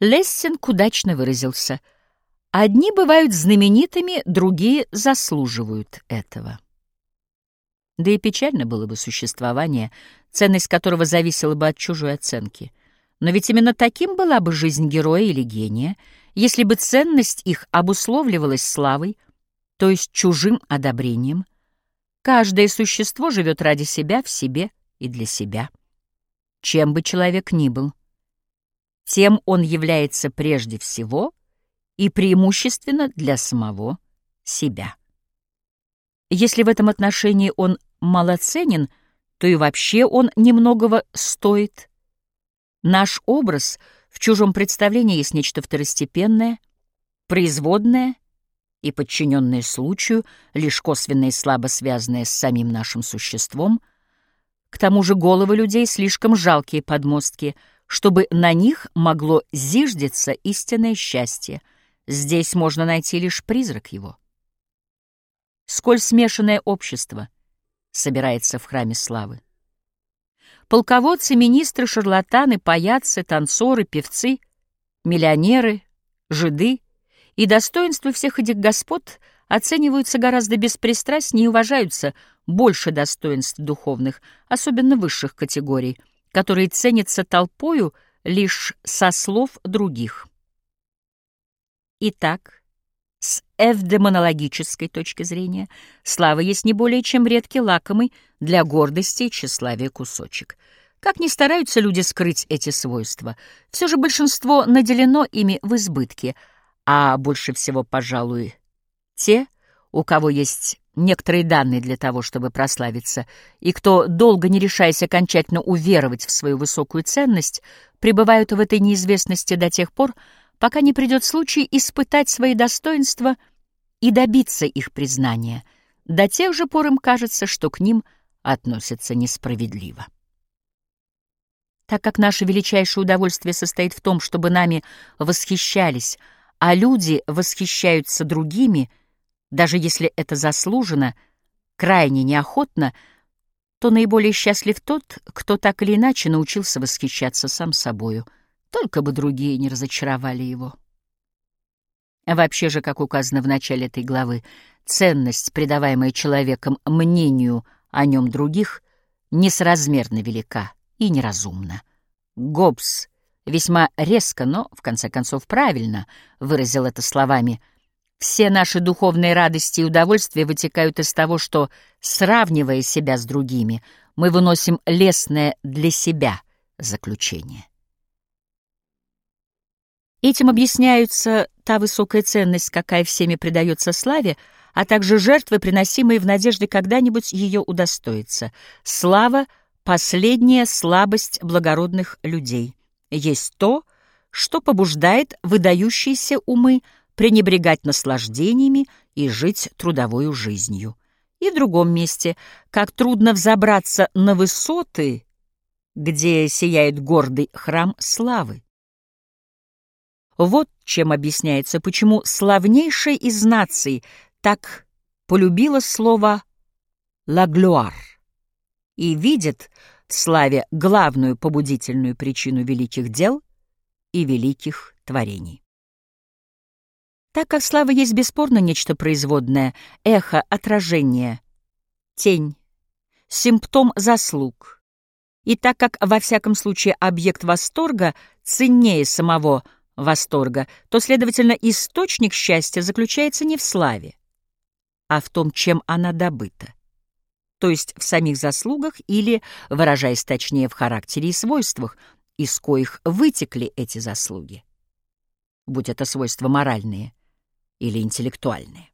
Лессинг удачно выразился. «Одни бывают знаменитыми, другие заслуживают этого». Да и печально было бы существование, ценность которого зависела бы от чужой оценки. Но ведь именно таким была бы жизнь героя или гения, если бы ценность их обусловливалась славой, то есть чужим одобрением. Каждое существо живет ради себя, в себе и для себя. Чем бы человек ни был, тем он является прежде всего и преимущественно для самого себя. Если в этом отношении он малоценен, то и вообще он немногого стоит. Наш образ в чужом представлении есть нечто второстепенное, производное и подчиненное случаю, лишь косвенно и слабо связанное с самим нашим существом. К тому же головы людей слишком жалкие подмостки, чтобы на них могло зиждеться истинное счастье. Здесь можно найти лишь призрак его. Сколь смешанное общество — собирается в храме славы. Полководцы, министры, шарлатаны, паяцы, танцоры, певцы, миллионеры, жиды и достоинства всех этих господ оцениваются гораздо беспристрастнее и уважаются больше достоинств духовных, особенно высших категорий, которые ценятся толпою лишь со слов других. Итак, с эвдемонологической точки зрения слава есть не более чем редкий лакомый для гордости и тщеславия кусочек. Как ни стараются люди скрыть эти свойства, все же большинство наделено ими в избытке, а больше всего, пожалуй, те, у кого есть некоторые данные для того, чтобы прославиться, и кто, долго не решаясь окончательно уверовать в свою высокую ценность, пребывают в этой неизвестности до тех пор, пока не придет случай испытать свои достоинства и добиться их признания. До тех же пор им кажется, что к ним относятся несправедливо. Так как наше величайшее удовольствие состоит в том, чтобы нами восхищались, а люди восхищаются другими, даже если это заслужено, крайне неохотно, то наиболее счастлив тот, кто так или иначе научился восхищаться сам собою — только бы другие не разочаровали его. Вообще же, как указано в начале этой главы, ценность, придаваемая человеком мнению о нем других, несразмерно велика и неразумна. Гоббс весьма резко, но, в конце концов, правильно выразил это словами «Все наши духовные радости и удовольствия вытекают из того, что, сравнивая себя с другими, мы выносим лестное для себя заключение». Этим объясняются та высокая ценность, какая всеми придается славе, а также жертвы, приносимые в надежде когда-нибудь ее удостоиться. Слава — последняя слабость благородных людей. Есть то, что побуждает выдающиеся умы пренебрегать наслаждениями и жить трудовою жизнью. И в другом месте, как трудно взобраться на высоты, где сияет гордый храм славы. Вот чем объясняется, почему славнейшая из наций так полюбила слово «ла глуар» и видит в славе главную побудительную причину великих дел и великих творений. Так как слава есть бесспорно нечто производное, эхо, отражение, тень, симптом заслуг, и так как во всяком случае объект восторга ценнее самого восторга, то, следовательно, источник счастья заключается не в славе, а в том, чем она добыта, то есть в самих заслугах или, выражаясь точнее, в характере и свойствах, из коих вытекли эти заслуги, будь это свойства моральные или интеллектуальные.